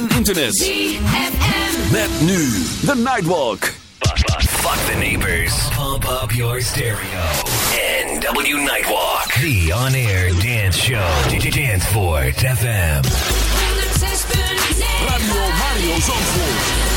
en internet. ZFM. Met nu The Nightwalk. Fuck the neighbors. Pump up your stereo. NW Nightwalk. The on-air dance show. Dance for FM. Radio Mario Zandvoort.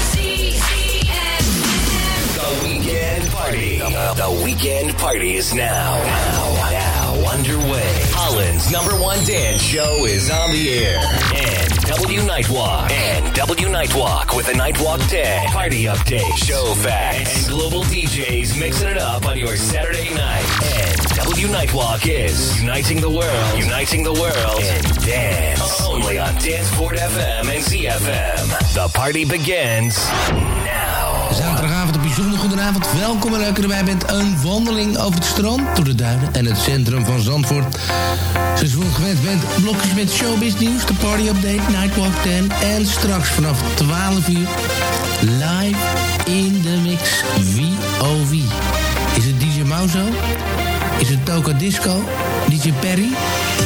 The weekend party. The weekend party is now. Now, now underway. Holland's number one dance show is on the air. And W Nightwalk. And W Nightwalk with a Nightwalk 10. Party update, show facts, and global DJs mixing it up on your Saturday night. And W Nightwalk is uniting the world, uniting the world in dance. Only on Danceport FM and ZFM. The party begins. Zaterdagavond, een bijzonder goedenavond. Welkom en leuk dat erbij bent. Een wandeling over het strand, door de duinen en het centrum van Zandvoort. Zoals je gewend bent, blokjes met showbiz nieuws, de party update, Nightwalk 10. En straks vanaf 12 uur live in de mix VOV. Is het DJ Mauzo? Is het Toka Disco? DJ Perry?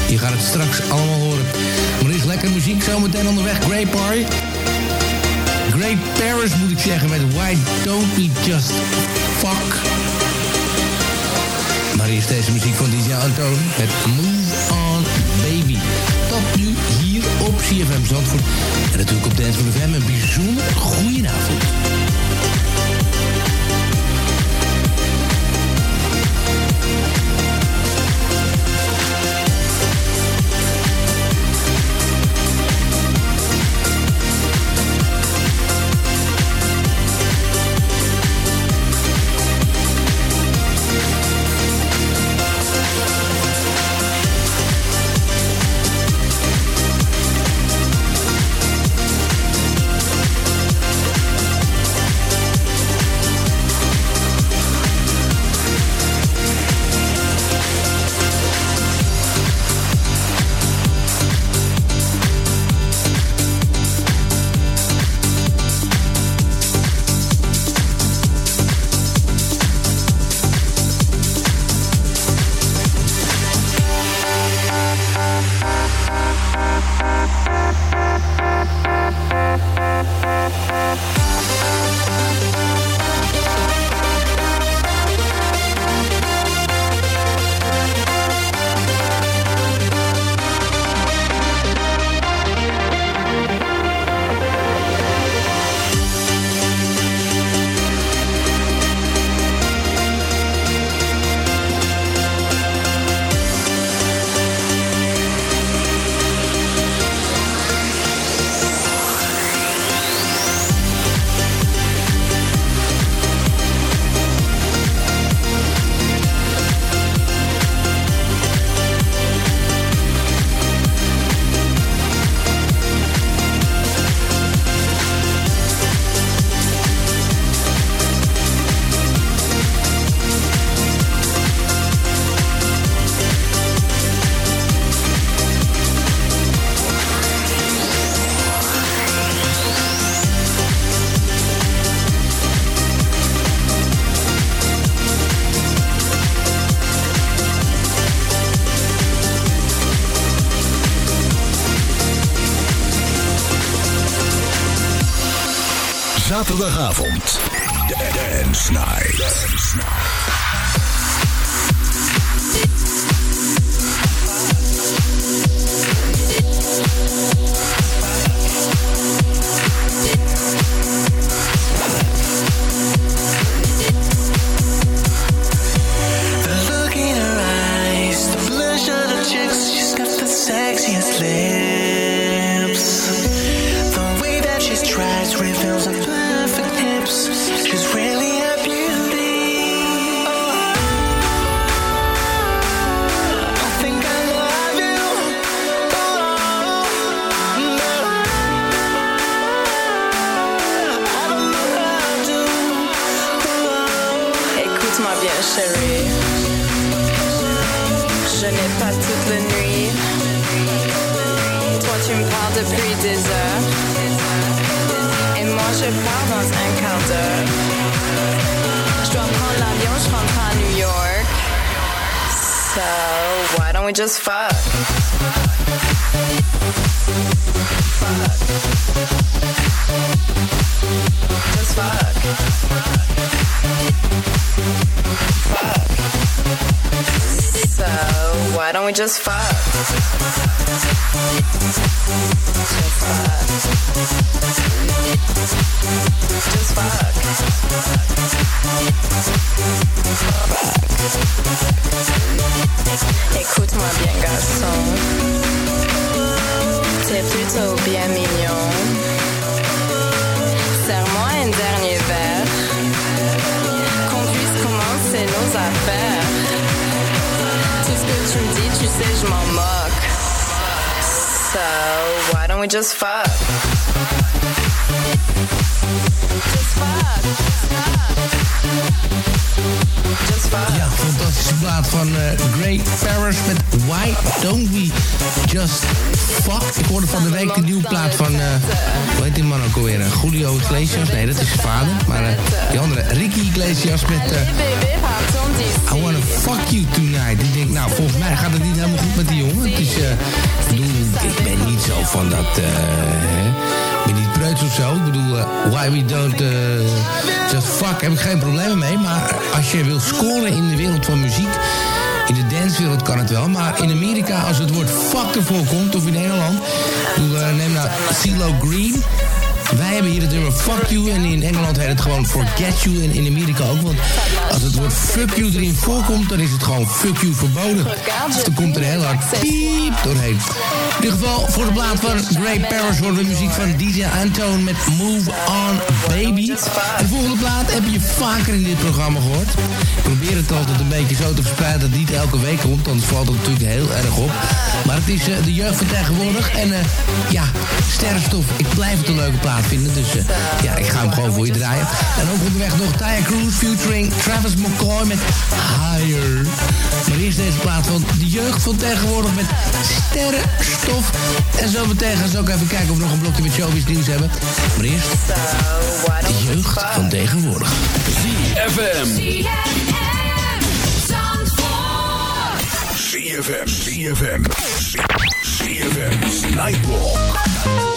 Je gaat het straks allemaal horen. Maar er is lekker muziek, zometeen onderweg. Grey Party. Great Paris moet ik zeggen met Why Don't We Just Fuck. Maar eerst deze muziek van DJ Anton met Move On Baby. Dat nu hier op CFM Zandvoort. En natuurlijk op Dance van de FM. Een bijzonder goedenavond. Zaterdagavond. Dance Night. Dance Night. We just fuck? Just fuck. So why don't we just fuck? Que tu me dis, tu sais, je m'en moque. So, why don't we just fuck? Just fuck. Just fuck. Ja, fantastische plaat van eh, Grey Paris met Why Don't We Just Fuck. Ik hoorde van de week de nieuwe plaat van, eh, hoe heet die man ook alweer? Eh, Julio Iglesias? Nee, dat is zijn vader. Maar die andere, Ricky Iglesias met. I Wanna Fuck You Tonight. Ik denk, nou, volgens mij gaat het niet helemaal goed met die jongen. Het is, ik bedoel, ik ben niet zo van dat, eh, ik ben niet preuts of zo. Ik bedoel, eh, why we don't eh, just fuck, heb ik geen problemen mee. Maar als je wil scoren in de wereld van muziek... In de dancewereld kan het wel, maar in Amerika als het woord fuck ervoor komt, of in Nederland, neem nou CeeLo Green. Wij hebben hier het nummer fuck you en in Engeland heet het gewoon forget you en in Amerika ook. Want als het woord fuck you erin voorkomt, dan is het gewoon fuck you verboden. Dus dan komt er heel hard piep doorheen. In ieder geval, voor de plaat van Grey Paris horen we muziek van DJ Antoon met Move On Baby. De volgende plaat heb je vaker in dit programma gehoord. Ik probeer het altijd een beetje zo te verspreiden dat het niet elke week komt, dan valt het natuurlijk heel erg op. Maar het is eh, de jeugd van tegenwoordig en eh, ja, sterrenstof. Ik blijf het een leuke plaat vinden, dus eh, ja, ik ga hem gewoon voor je draaien. En ook onderweg nog Taya Cruz featuring Travis McCoy met Higher. Maar eerst deze plaat van de jeugd van tegenwoordig met sterrenstof. En zo meteen gaan ze ook even kijken of we nog een blokje met showbiz nieuws hebben. Maar eerst de jeugd van tegenwoordig. ZFM. ZFM, ZFM, ZFM, Nightwalk.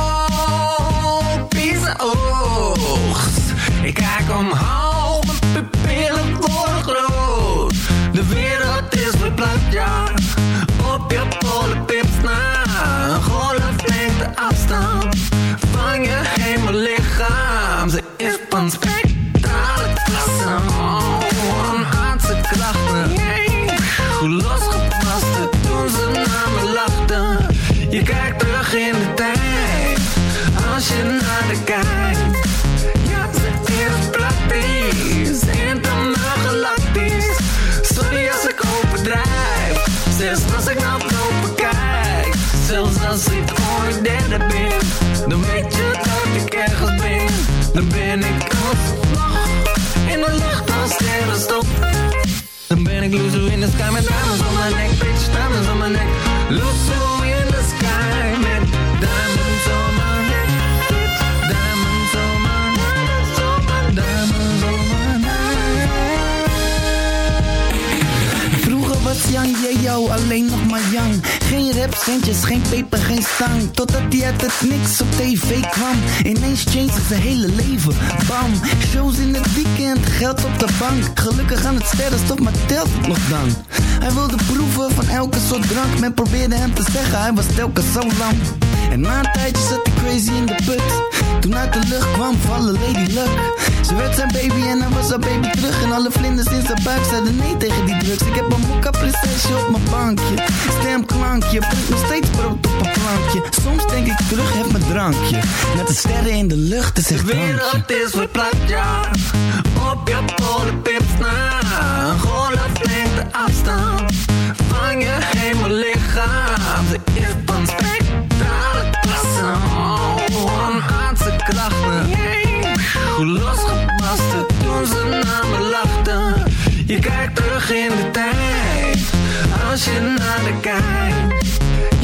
Ik kijk omhoog, mijn pupillen worden groot. De wereld is verplaatst, ja. Op je polenpips na. Een golf neemt de afstand van je hemellichaam. Ze is van spectrale Loser in the sky met diamonds on my neck, bitch, diamonds on my neck. Loser in the sky met diamonds on my neck, bitch, diamonds on my neck, on my diamonds on my neck. Vroeger was Yang Yeo alleen nog maar Yang. Geen peper, geen stang. Totdat hij uit het niks op tv kwam. Ineens changed zijn hele leven. Bam, shows in het weekend, geld op de bank. Gelukkig aan het sterrenstof, maar telt nog dan? Hij wilde proeven van elke soort drank. Men probeerde hem te zeggen, hij was telkens zo lang. En na een tijdje zat hij crazy in de put. Toen uit de lucht kwam vallen Lady Luck. Ze werd zijn baby en dan was haar baby terug. En alle vlinders in zijn buik zeiden nee tegen die drugs. Ik heb een mokka prinsesje op mijn bankje. Stemklankje, brengt nog steeds brood op een plankje. Soms denk ik terug, heb mijn drankje. Met de sterren in de lucht, zegt De drankje. wereld is verplaatst, ja. Op je polenpips na. Een golflengte afstand van je hemellichaam. Ze is van Hoe losgepast het toen ze naar me lachten. Je kijkt terug in de tijd. Als je naar de kijkt.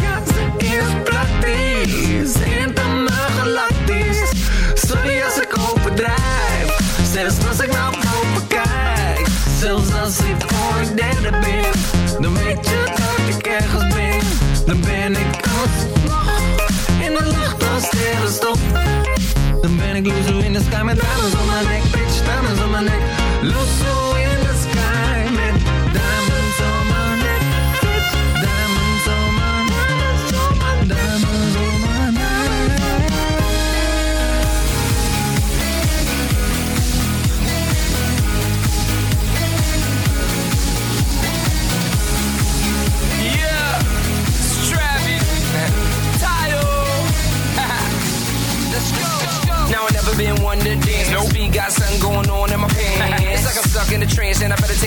Ja, ze is praktisch. Intermaal galactisch. Sorry als ik overdrijf. Zelfs als ik naar boven kijk. Zelfs als ik ooit derde ben. Dan weet je dat ik ergens ben. Dan ben ik alsnog in de lucht als sterrenstof. Loezo in de sky met diamonds on my neck. Bitch, diamonds on my neck.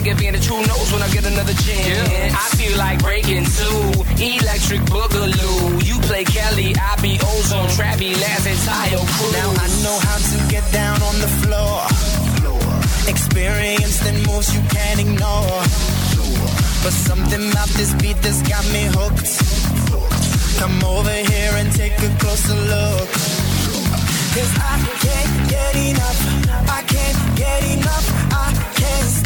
Take advantage. Who knows when I get another chance? I feel like breaking two, electric boogaloo. You play Kelly, I be ozone, Trappy, and Tayo Cruz. Now I know how to get down on the floor. Experience the moves you can't ignore. But something about this beat that's got me hooked. Come over here and take a closer look. Cause I can't get enough. I can't get enough. I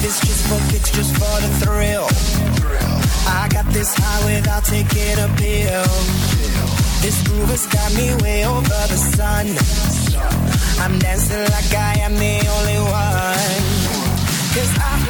this just for kicks, just for the thrill. I got this high without taking a pill. This groove has got me way over the sun. I'm dancing like I am the only one. Cause I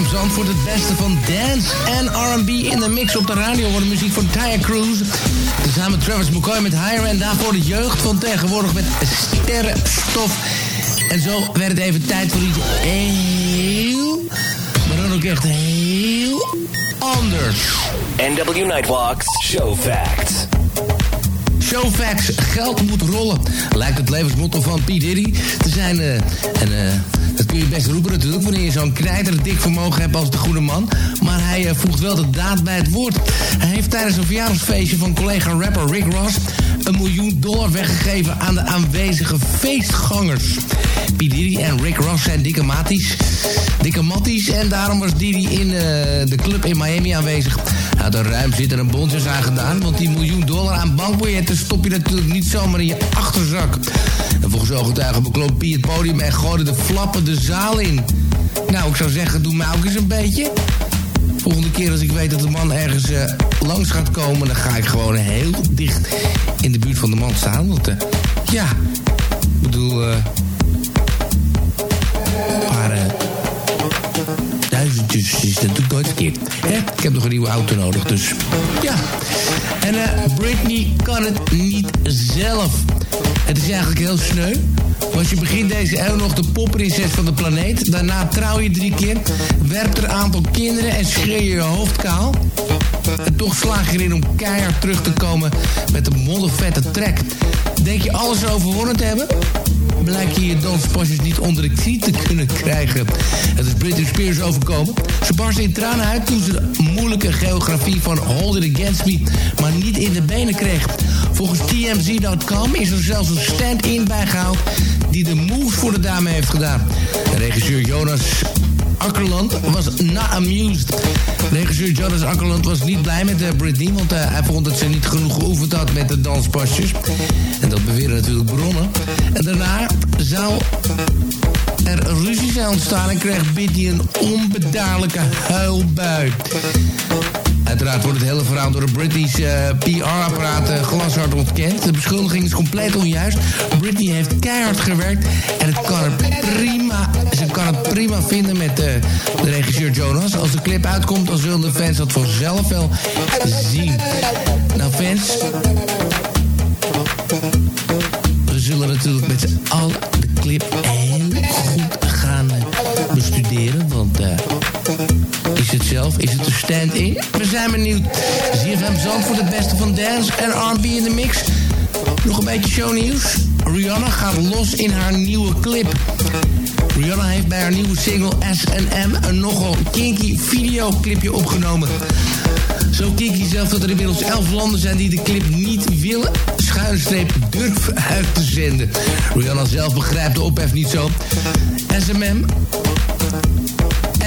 CFM Zandvoort, het beste van dance en R&B in de mix op de radio. Wordt muziek van Taya Cruz. Tezamen Travis McCoy met Higher en daarvoor de jeugd van tegenwoordig met Sterrenstof. En zo werd het even tijd voor iets heel, maar dan ook echt heel anders. NW Nightwalks Show Facts. Showfax, geld moet rollen. Lijkt het levensmotto van P. Diddy te zijn. eh, en eh, dat kun je best roepen natuurlijk... wanneer je zo'n knijter dik vermogen hebt als de goede man. Maar hij eh, voegt wel de daad bij het woord. Hij heeft tijdens een verjaardagsfeestje van collega rapper Rick Ross... een miljoen dollar weggegeven aan de aanwezige feestgangers. P. Diddy en Rick Ross zijn dikke maties. Dikke matties. En daarom was Diddy in eh, de club in Miami aanwezig. Hij had een ruim zittende bondjes aangedaan, want die miljoen dollar aan bankbiljetten stop je natuurlijk niet zomaar in je achterzak. En volgens ooggetuigen beklom Pie het podium en gooide de flappen de zaal in. Nou, ik zou zeggen, doe mij ook eens een beetje. Volgende keer als ik weet dat de man ergens uh, langs gaat komen... dan ga ik gewoon heel dicht in de buurt van de man staan. Want uh, ja, ik bedoel... Uh, een paar duizendjes is natuurlijk nooit verkeerd. Ik heb nog een nieuwe auto nodig, dus ja. En Britney kan het niet zelf. Het is eigenlijk heel sneu. Want je begint deze eeuw nog de popprinses van de planeet. Daarna trouw je drie keer, werpt er een aantal kinderen en scheer je je hoofd kaal. En toch slaag je erin om keihard terug te komen met een moddervette trek. Denk je alles overwonnen te hebben? Blijkt je je danspasjes niet onder de knie te kunnen krijgen. Het is Britney Spears overkomen. Ze barstte in tranen uit toen ze de moeilijke geografie van Hold It Against Me... maar niet in de benen kreeg. Volgens TMZ.com is er zelfs een stand-in bijgehaald... die de moves voor de dame heeft gedaan. Regisseur Jonas Akkerland was not amused. Regisseur Jonas Akkerland was niet blij met uh, Britney... want uh, hij vond dat ze niet genoeg geoefend had met de danspasjes. En dat beweren natuurlijk bronnen. En daarna zou er ruzie zijn ontstaan... en kreeg Britney een onbedaarlijke huilbui. Uiteraard wordt het hele verhaal door de British uh, PR-apparaat uh, glashard ontkend. De beschuldiging is compleet onjuist. Britney heeft keihard gewerkt en het kan er prima, ze kan het prima vinden met uh, de regisseur Jonas. Als de clip uitkomt, dan zullen de fans dat vanzelf wel zien. Nou fans, we zullen natuurlijk met z'n allen de clip heel goed gaan bestuderen, want is het zelf? Is het een stand-in? Zijn benieuwd. ZFM voor het beste van dance en R&B in de mix. Nog een beetje shownieuws. Rihanna gaat los in haar nieuwe clip. Rihanna heeft bij haar nieuwe single S&M een nogal kinky videoclipje opgenomen. Zo kinky zelf dat er inmiddels elf landen zijn die de clip niet willen schuinstreep durven uit te zenden. Rihanna zelf begrijpt de ophef niet zo. SMM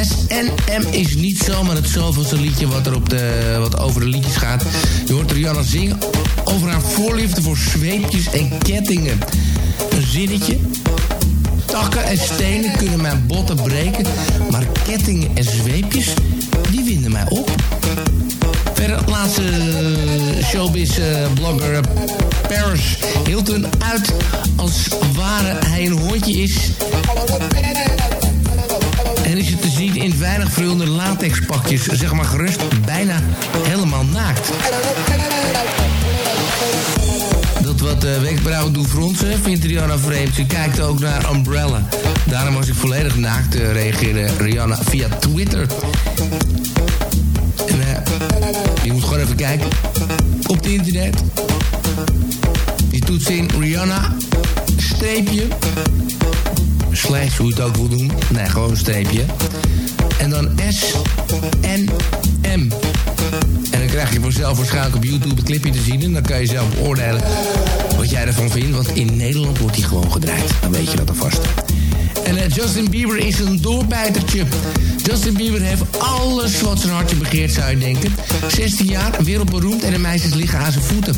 SNM is niet zomaar het zoveelste liedje wat, er op de, wat over de liedjes gaat. Je hoort Rihanna zingen over haar voorliefde voor zweepjes en kettingen. Een zinnetje. Takken en stenen kunnen mijn botten breken, maar kettingen en zweepjes, die winden mij op. Verder laatste showbiz-blogger Paris Hilton uit als ware hij een hondje is en is het te zien in weinig verhulde latexpakjes. Zeg maar gerust, bijna helemaal naakt. Dat wat uh, wenkbrauwen doen fronsen, vindt Rihanna vreemd. Ze kijkt ook naar Umbrella. Daarom was ik volledig naakt, uh, reageerde Rihanna via Twitter. En uh, je moet gewoon even kijken. Op het internet. Je toetst in Rihanna, streepje, slash, hoe je het ook wil doen. Nee, gewoon een streepje. En dan S, N, M. En dan krijg je vanzelf waarschijnlijk op YouTube een clipje te zien. En dan kan je zelf beoordelen wat jij ervan vindt. Want in Nederland wordt hij gewoon gedraaid. Dan weet je dat alvast. En uh, Justin Bieber is een doorbijtertje. Justin Bieber heeft alles wat zijn hartje begeert, zou je denken. 16 jaar, wereldberoemd en de meisjes liggen aan zijn voeten.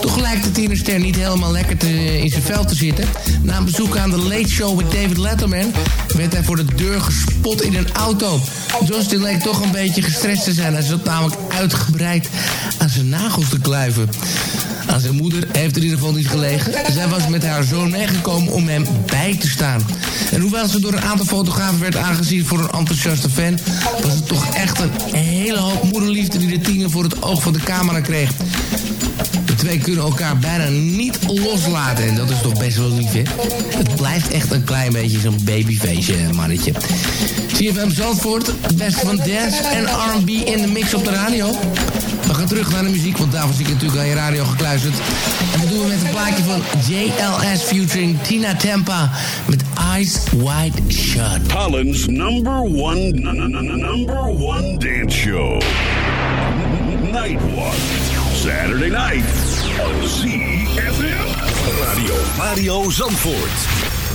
Toch lijkt de tienerster niet helemaal lekker te, in zijn vel te zitten. Na een bezoek aan de Late Show met David Letterman... werd hij voor de deur gespot in een auto. Justin leek toch een beetje gestrest te zijn. Hij zat namelijk uitgebreid aan zijn nagels te kluiven. Aan zijn moeder heeft er in ieder geval niet gelegen. Zij was met haar zoon meegekomen om hem bij te staan. En hoewel ze door een aantal fotografen werd aangezien voor een enthousiaste fan... was het toch echt een hele hoop moederliefde die de tiener voor het oog van de camera kreeg. Twee kunnen elkaar bijna niet loslaten. En dat is toch best wel lief, hè? Het blijft echt een klein beetje zo'n babyfeestje, mannetje. CFM Zandvoort, het beste van dance en R&B in de mix op de radio. We gaan terug naar de muziek, want daarvoor zie ik natuurlijk aan je radio gekluisterd. En dat doen we met een plaatje van JLS featuring Tina Tempa met Eyes Wide Shut. Holland's number one, number one dance show. Nightwalk. Saturday night Radio Mario Zandvoort.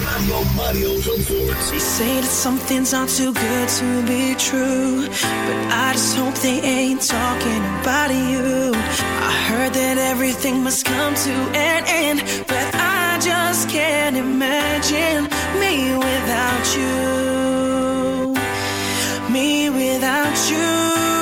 Radio Mario Zandvoort. They say that some things are too good to be true. But I just hope they ain't talking about you. I heard that everything must come to an end. But I just can't imagine me without you. Me without you.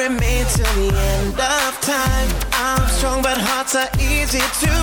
remain till the end of time. I'm strong, but hearts are easy to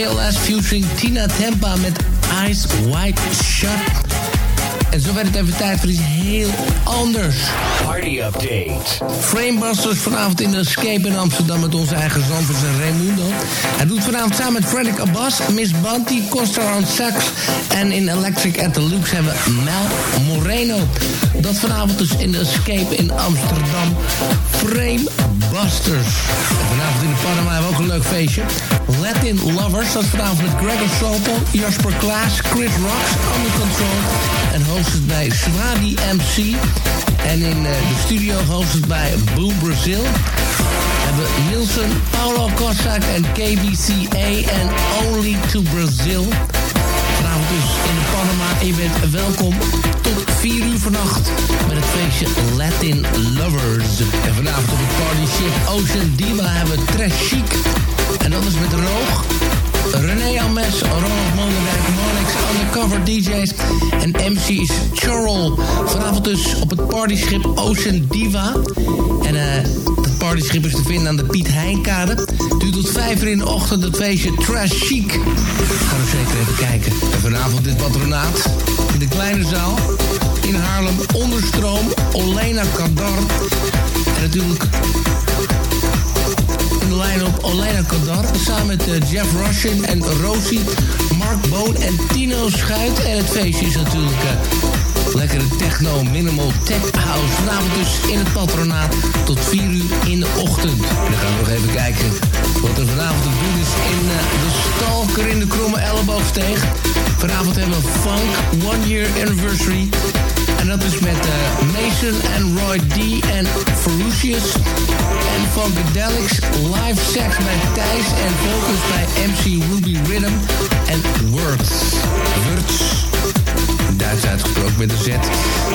JLS featuring Tina Tempa met Eyes Wide Shut. En zo werd het even tijd voor iets heel anders. Party update. Framebusters vanavond in de Escape in Amsterdam met onze eigen Zandvoorts en Raimundo. Hij doet vanavond samen met Frederick Abbas, Miss Banti, Costa on Sax en in Electric at the Lux hebben we Mel Moreno. Dat vanavond dus in de Escape in Amsterdam. Framebusters. Vanavond in de Panama hebben we ook een leuk feestje. Latin Lovers, dat is vanavond met Gregor Salto, Jasper Klaas, Chris Rocks, Under Control en hosted bij Swabi MC. En in uh, de studio hosted bij Boom Brazil hebben Nielsen, Paulo Cossack en KBCA en Only to Brazil. In de Panama. Je bent welkom tot 4 uur vannacht met het feestje Latin Lovers. En vanavond op het partyship Ocean Diva hebben we Trash Chic. En dat is met Roog. René Almes, Ronald Monendijk, Monix, Undercover DJ's en MC's Chorrel. Vanavond dus op het partyschip Ocean Diva. En eh, is te vinden aan de Piet Heinkade. Duurt tot vijf uur in de ochtend het feestje Trash Chic. Ga er zeker even kijken. En vanavond dit patronaat in de kleine zaal in Haarlem. Onderstroom, Olena Kadar. En natuurlijk de lijn op Olena Kadar. Samen met uh, Jeff Russian en Rosie, Mark Boon en Tino Schuit. En het feestje is natuurlijk uh, lekkere techno, minimal tech house. Vanavond dus in het patronaat tot 4 uur in de ochtend. En dan gaan we nog even kijken wat er vanavond te doen is in uh, de Stalker in de Kromme Elleboogsteeg. Vanavond hebben we Funk One Year Anniversary. En dat is met uh, Mason en Roy D en Ferocious. En Funkadelics, live sex bij Thijs en focus bij MC Ruby Rhythm en Words. Words. Met een Z.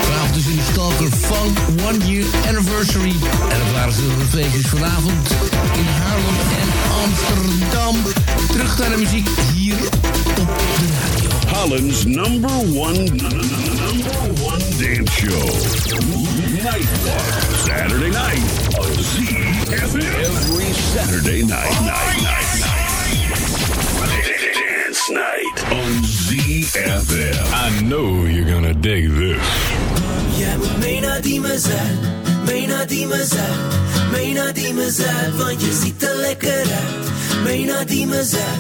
Vanavond dus in de Stalker Funk One Year Anniversary. En dat waren ze de vanavond in Haarlem en Amsterdam. Terug naar de muziek hier op de radio. Holland's number one, number one dance show. Nightwalk. Saturday night. on ZFM. Every Saturday night, night, night, night. Dance night on ZFM. I know you're gonna dig this. Jij moet mee naar die mezaal, mee naar die mezaal, mee naar die mezaal, want je ziet er lekker uit. Mee naar die mezaal,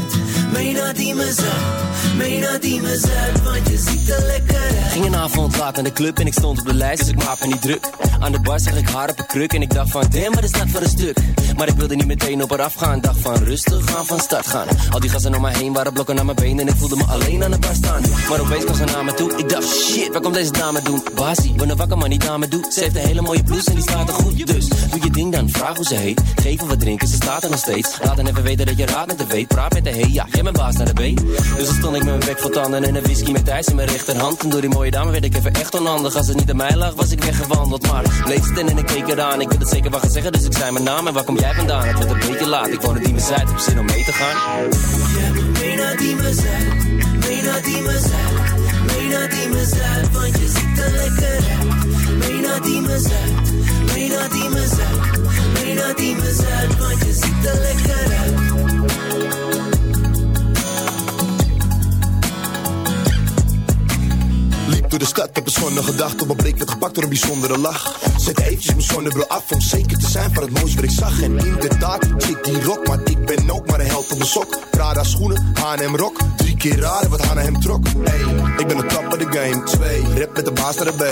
mee naar die mezaal, want je ziet er lekker uit. Ging een avond laat naar de club en ik stond op de lijst, dus ik maak me niet druk. Aan de bar zag ik haar op een kruk en ik dacht van, damn, wat is dat voor een stuk? Maar ik wilde niet meteen op haar afgaan, dacht van, rustig gaan, van start gaan. Al die gasten om me heen waren blokken naar mijn benen en ik voelde me alleen aan de bar staan. Maar opeens kwam ze naar me toe, ik dacht, shit, waar komt deze dame doen? Basie, wanneer wakker maar die dame doet. Ze heeft een hele mooie blouse en die staat er goed. Dus, doe je ding dan, vraag hoe ze heet. Geef wat drinken, ze staat er nog steeds. Laat dan even weten dat je raad met de weet. Praat met de hey, ja, jij bent baas naar de B. Dus dan stond ik met mijn bek vol tanden en een whisky met ijs in mijn rechterhand. En door die mooie dame werd ik even echt onhandig. Als het niet aan mij lag, was ik weggewandeld. Maar bleef staan en ik keek eraan. Ik wil het zeker wat gaan zeggen, dus ik zei mijn naam. En waar kom jij vandaan? Het werd een beetje laat. Ik woon in Diemerzijde, heb zin om mee te gaan. Moet mee naar die mezaal, mee naar die mezaal, mee naar want je ziet er lekker uit. Mee naar die mezaal, mee naar die mezaal, mee naar die mezaal, want je ziet er lekker uit. Door de stad, heb een schone gedachte. Op een blik werd gepakt door een bijzondere lach. Zet eventjes mijn zonnebril af om zeker te zijn van het mooiste wat ik zag. En inderdaad, chick die rock, maar ik ben ook maar een held op mijn sok. Prada schoenen, H&M rok. Drie keer raden wat H&M trok. Hey, ik ben de top the game. Twee, rap met de baas naar de B.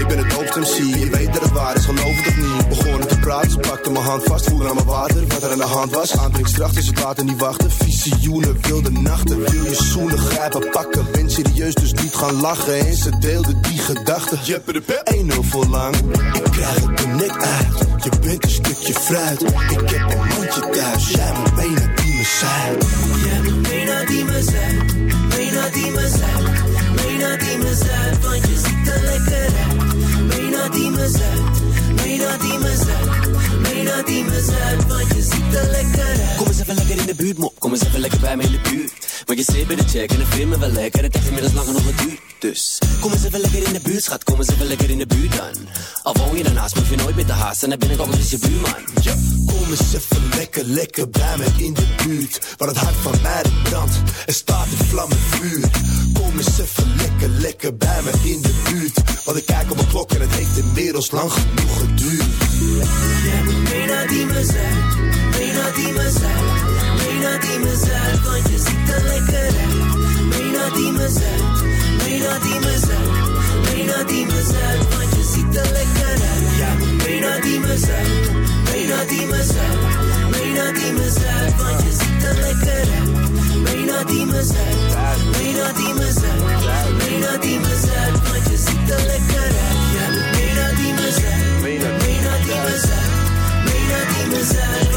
Ik ben het doopste MC, je weet dat het waar is, geloof het of niet. Begonnen praten, ze pakte mijn hand vast, voelde aan mijn water. Wat er aan de hand was, aandringskracht is het water niet wachten. Visioenen, wilde nachten, wil je zoenen, grijpen, pakken. Ben serieus, dus niet gaan lachen. En ze deelde die gedachten. Jeppe de pep, 1-0 voor lang. Ik krijg het er net uit, je bent een stukje fruit. Ik heb een mandje thuis, jij moet mee naar die mezaal. Jij moet mee naar die mezaal, mee naar die mezaal, mee naar die mezaal, want je ziet er lekker uit. Mee naar die die mezaal, mee naar die mezaal, want je ziet er lekker uit. Kom eens even lekker in de buurt, mop. Kom eens even lekker bij me in de buurt. Want je zit bij de check en ik vind me wel lekker. Het heeft inmiddels lang genoeg geduurd. Dus kom eens even lekker in de buurt, schat. Kom eens even lekker in de buurt dan. Al woon je daarnaast, hoef je nooit meer te haasten. En dan ben ik ook eens je buurman. Ja, kom eens even lekker, lekker bij me in de buurt. Waar het hart van mij brandt, er staat een vlam en vuur. Kom eens lekker, lekker bij me in de buurt. Want ik kijk op mijn klok en het heeft inmiddels lang genoeg geduurd. Jij moet mee naar die mezelf, mee naar die mezelf, mee naar die mezelf, want je ziet er lekker uit. Mee naar die mezelf, mee naar die mezelf, mee naar die mezelf, want je ziet er lekker uit. Moet mee naar die mezelf, mee naar die mezelf, want je ziet er lekker uit. Mee die die mezelf, mee naar die mezelf, want je ziet er lekker uit. Jij moet mee naar die mezelf, mee naar die mezelf, mee naar die want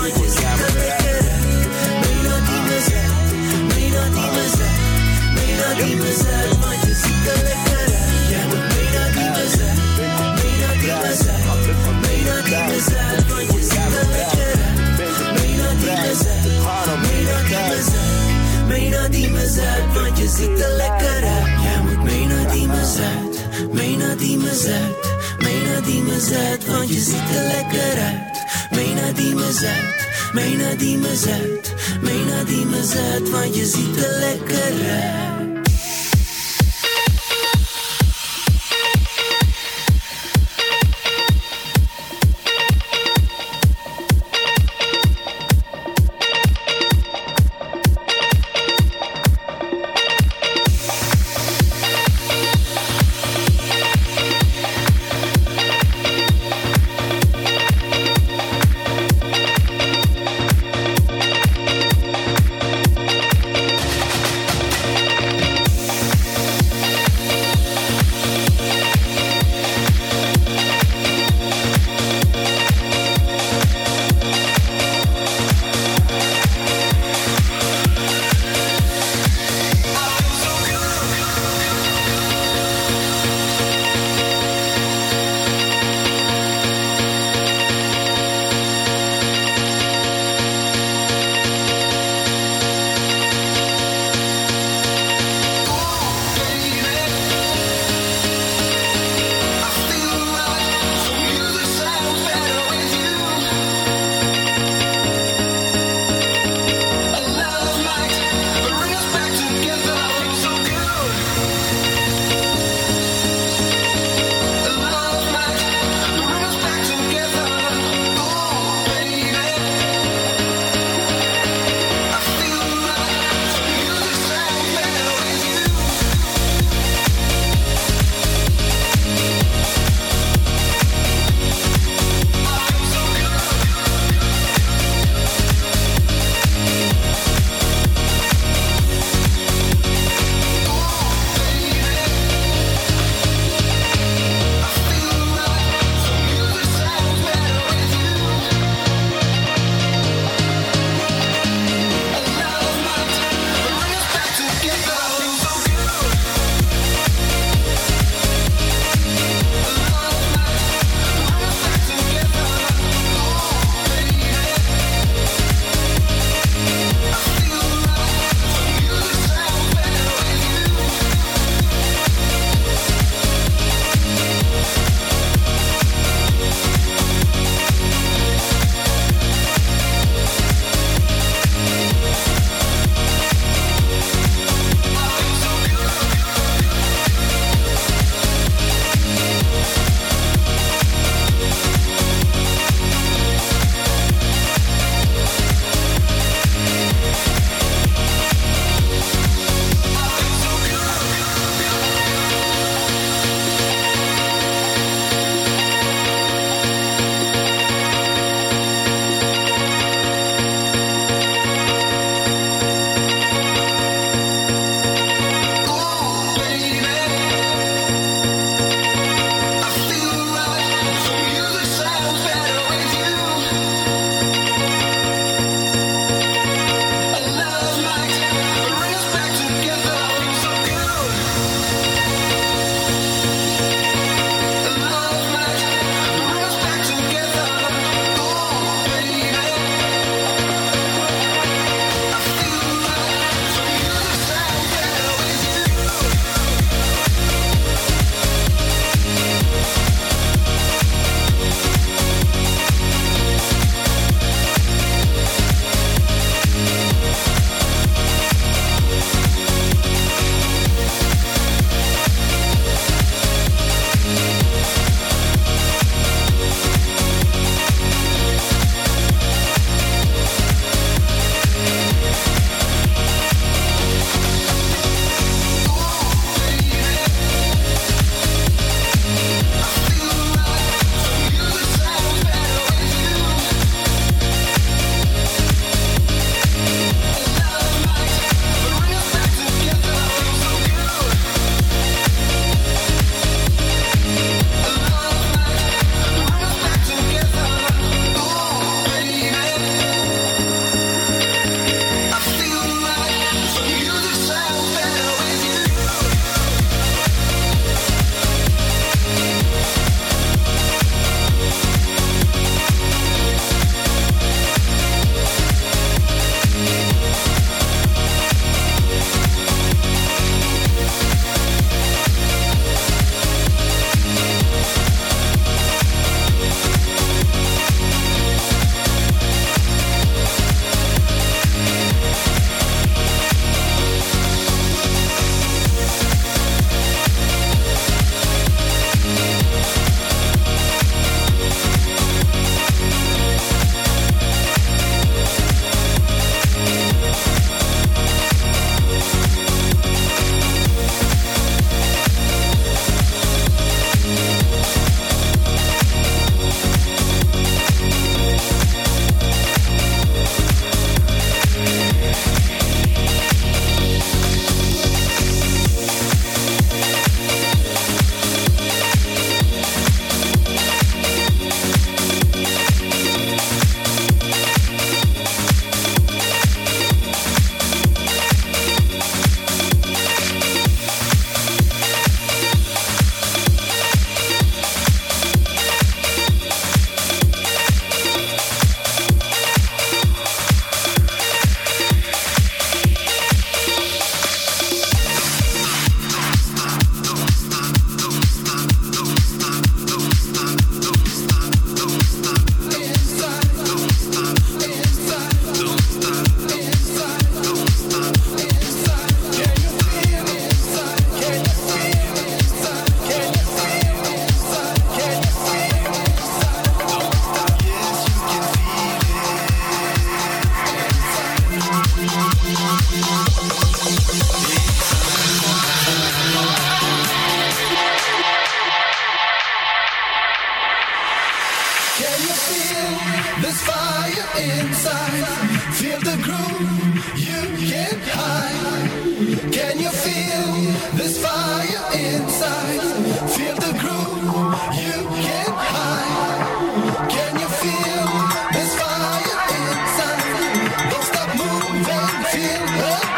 Hey!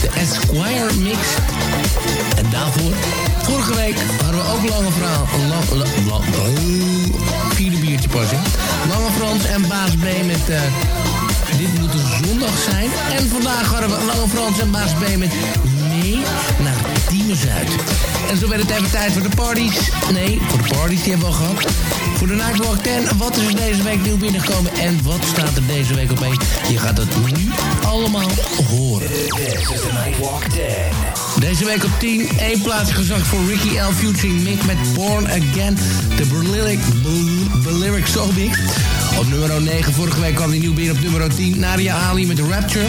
De Esquire Mix. En daarvoor, vorige week hadden we ook Lange Verhaal. Lang, lang, lang, oh, vierde biertje pas. Lange Frans en Baas B met... eh, dit moet een zondag zijn. En vandaag hadden we Lange Frans en Baas B met mee naar Diemen Zuid. En zo werd het even tijd voor de parties. Nee, voor de parties die hebben we al gehad. Voor de Nightwalk 10. Wat is er deze week nieuw binnengekomen en wat staat er deze week op één? Je gaat het nu allemaal horen. This is the Nightwalk 10. Deze week op 10, één plaats gezakt voor Ricky L. featuring Mick met Born Again. De Berlyric, Berlyric Sobic. Op nummer 9, vorige week kwam hij nieuw binnen op nummer 10. Nadia Ali met Rapture.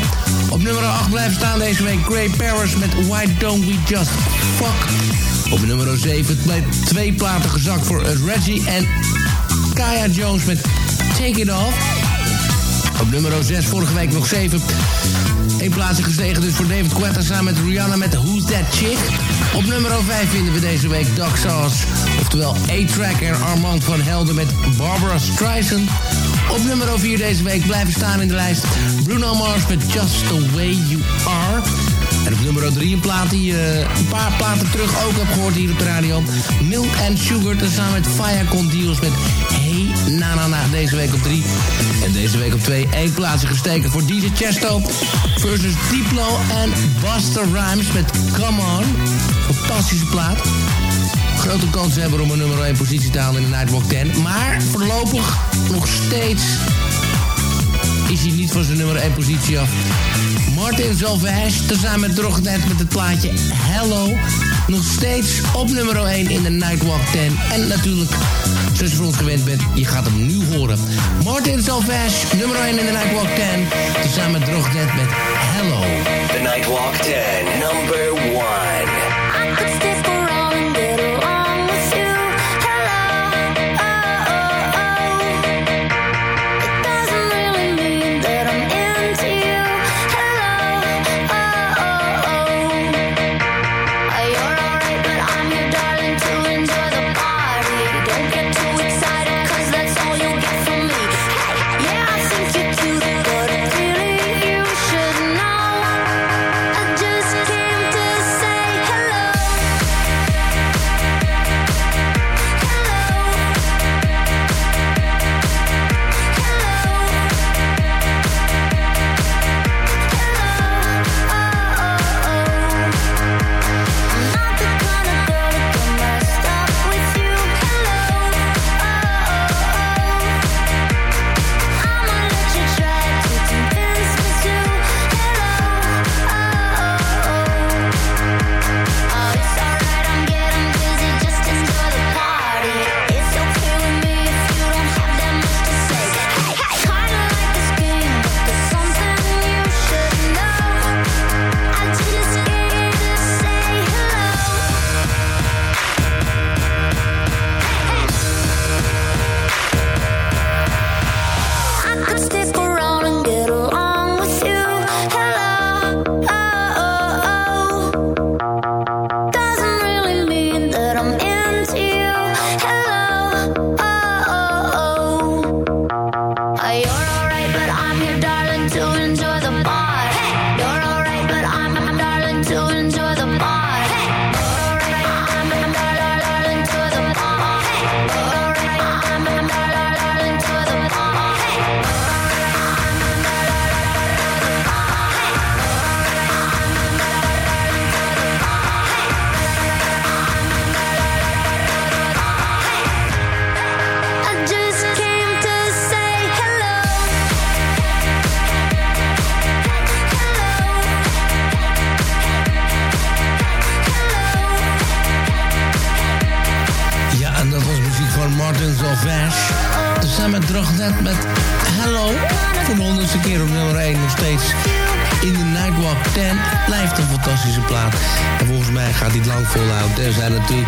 Op nummer 8 blijft staan deze week Gray Paris met Why Don't We Just Fuck. Op nummer 7 twee, twee platen gezakt voor Reggie en Kaya Jones met Take It Off. Op nummer 6 vorige week nog 7. Eén plaatsje gestegen dus voor David Guetta samen met Rihanna met Who's That Chick. Op nummer 5 vinden we deze week Doc Sauce. Oftewel A-Track en Armand van Helden met Barbara Streisand. Op nummer 4 deze week blijven staan in de lijst Bruno Mars met Just The Way You Are. En op nummer 3 een plaat die je een paar platen terug ook heb gehoord hier op de radio. Milk and Sugar tezamen met Faya Condios met Hey Na Na Na deze week op 3. En deze week op 2 één plaatsje gesteken voor DJ Chesto versus Diplo en Buster Rhymes met Come On. Fantastische plaat. Grote kans hebben om een nummer 1 positie te halen in de Nightwalk 10. Maar voorlopig nog steeds is hij niet van zijn nummer 1 positie af. Martin Zalvage, tezamen met Drognet met het plaatje Hello. Nog steeds op nummer 1 in de Nightwalk 10. En natuurlijk, zoals je voor ons gewend bent, je gaat hem nu horen. Martin Zalvage, nummer 1 in de Nightwalk 10. Tezamen met Drognet met Hello. The Nightwalk 10, number 1.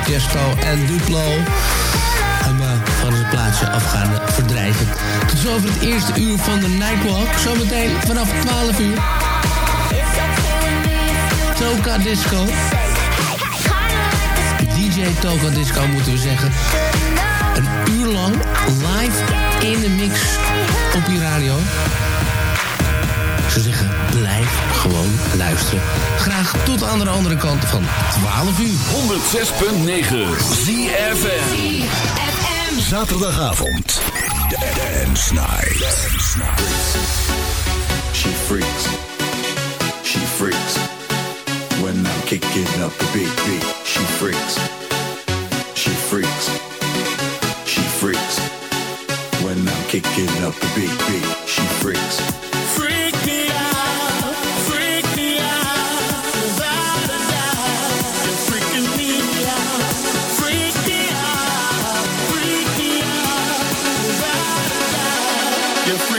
Tiesto en Duplo. En we van het plaatsje af gaan verdrijven. Tot over het eerste uur van de Nightwalk. Zometeen vanaf 12 uur. Toka Disco. DJ Toka Disco moeten we zeggen. Een uur lang live in de mix op je radio zou zeggen, blijf gewoon luisteren. Graag tot aan de andere kant van 12 uur. 106.9 ZFM. Zaterdagavond. Dance Night. Dance Night. She freaks. She freaks. When I'm kicking up the big beat. She freaks. She freaks. She freaks. When I'm kicking up the big beat. She freaks. you're free.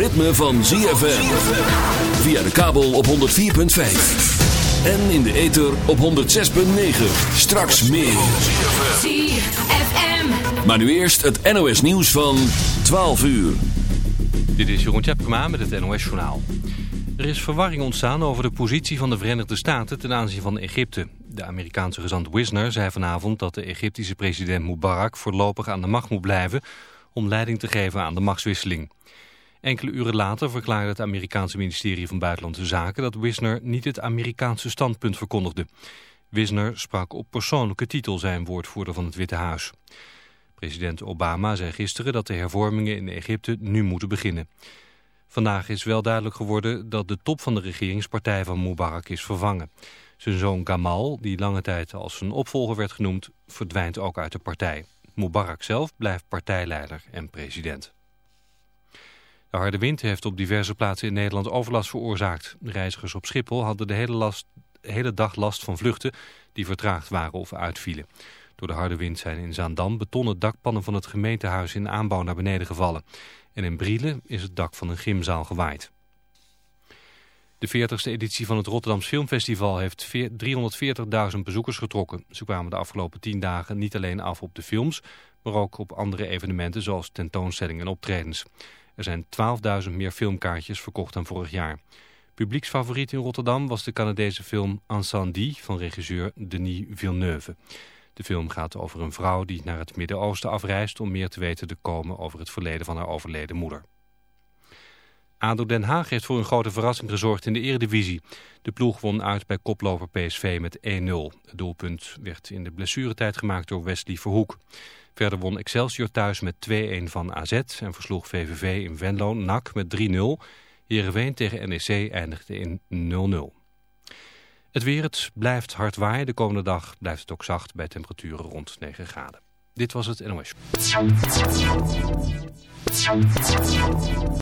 Ritme van ZFM. Via de kabel op 104.5. En in de ether op 106.9. Straks meer. ZFM. Maar nu eerst het NOS nieuws van 12 uur. Dit is Jeroen Tjepkema met het NOS Journaal. Er is verwarring ontstaan over de positie van de Verenigde Staten ten aanzien van Egypte. De Amerikaanse gezant Wisner zei vanavond dat de Egyptische president Mubarak voorlopig aan de macht moet blijven om leiding te geven aan de machtswisseling. Enkele uren later verklaarde het Amerikaanse ministerie van Buitenlandse Zaken dat Wisner niet het Amerikaanse standpunt verkondigde. Wisner sprak op persoonlijke titel zijn woordvoerder van het Witte Huis. President Obama zei gisteren dat de hervormingen in Egypte nu moeten beginnen. Vandaag is wel duidelijk geworden dat de top van de regeringspartij van Mubarak is vervangen. Zijn zoon Gamal, die lange tijd als zijn opvolger werd genoemd, verdwijnt ook uit de partij. Mubarak zelf blijft partijleider en president. De harde wind heeft op diverse plaatsen in Nederland overlast veroorzaakt. Reizigers op Schiphol hadden de hele, last, de hele dag last van vluchten die vertraagd waren of uitvielen. Door de harde wind zijn in Zaandam betonnen dakpannen van het gemeentehuis in aanbouw naar beneden gevallen. En in Brielen is het dak van een gymzaal gewaaid. De 40ste editie van het Rotterdams Filmfestival heeft 340.000 bezoekers getrokken. Ze kwamen de afgelopen 10 dagen niet alleen af op de films, maar ook op andere evenementen zoals tentoonstellingen en optredens. Er zijn 12.000 meer filmkaartjes verkocht dan vorig jaar. Publieksfavoriet in Rotterdam was de Canadese film Incendie van regisseur Denis Villeneuve. De film gaat over een vrouw die naar het Midden-Oosten afreist om meer te weten te komen over het verleden van haar overleden moeder. ADO Den Haag heeft voor een grote verrassing gezorgd in de eredivisie. De ploeg won uit bij koploper PSV met 1-0. Het doelpunt werd in de blessuretijd gemaakt door Wesley Verhoek. Verder won Excelsior thuis met 2-1 van AZ en versloeg VVV in Venlo NAC met 3-0. Heerenveen tegen NEC eindigde in 0-0. Het weer, het blijft hard waaien. De komende dag blijft het ook zacht bij temperaturen rond 9 graden. Dit was het NOS.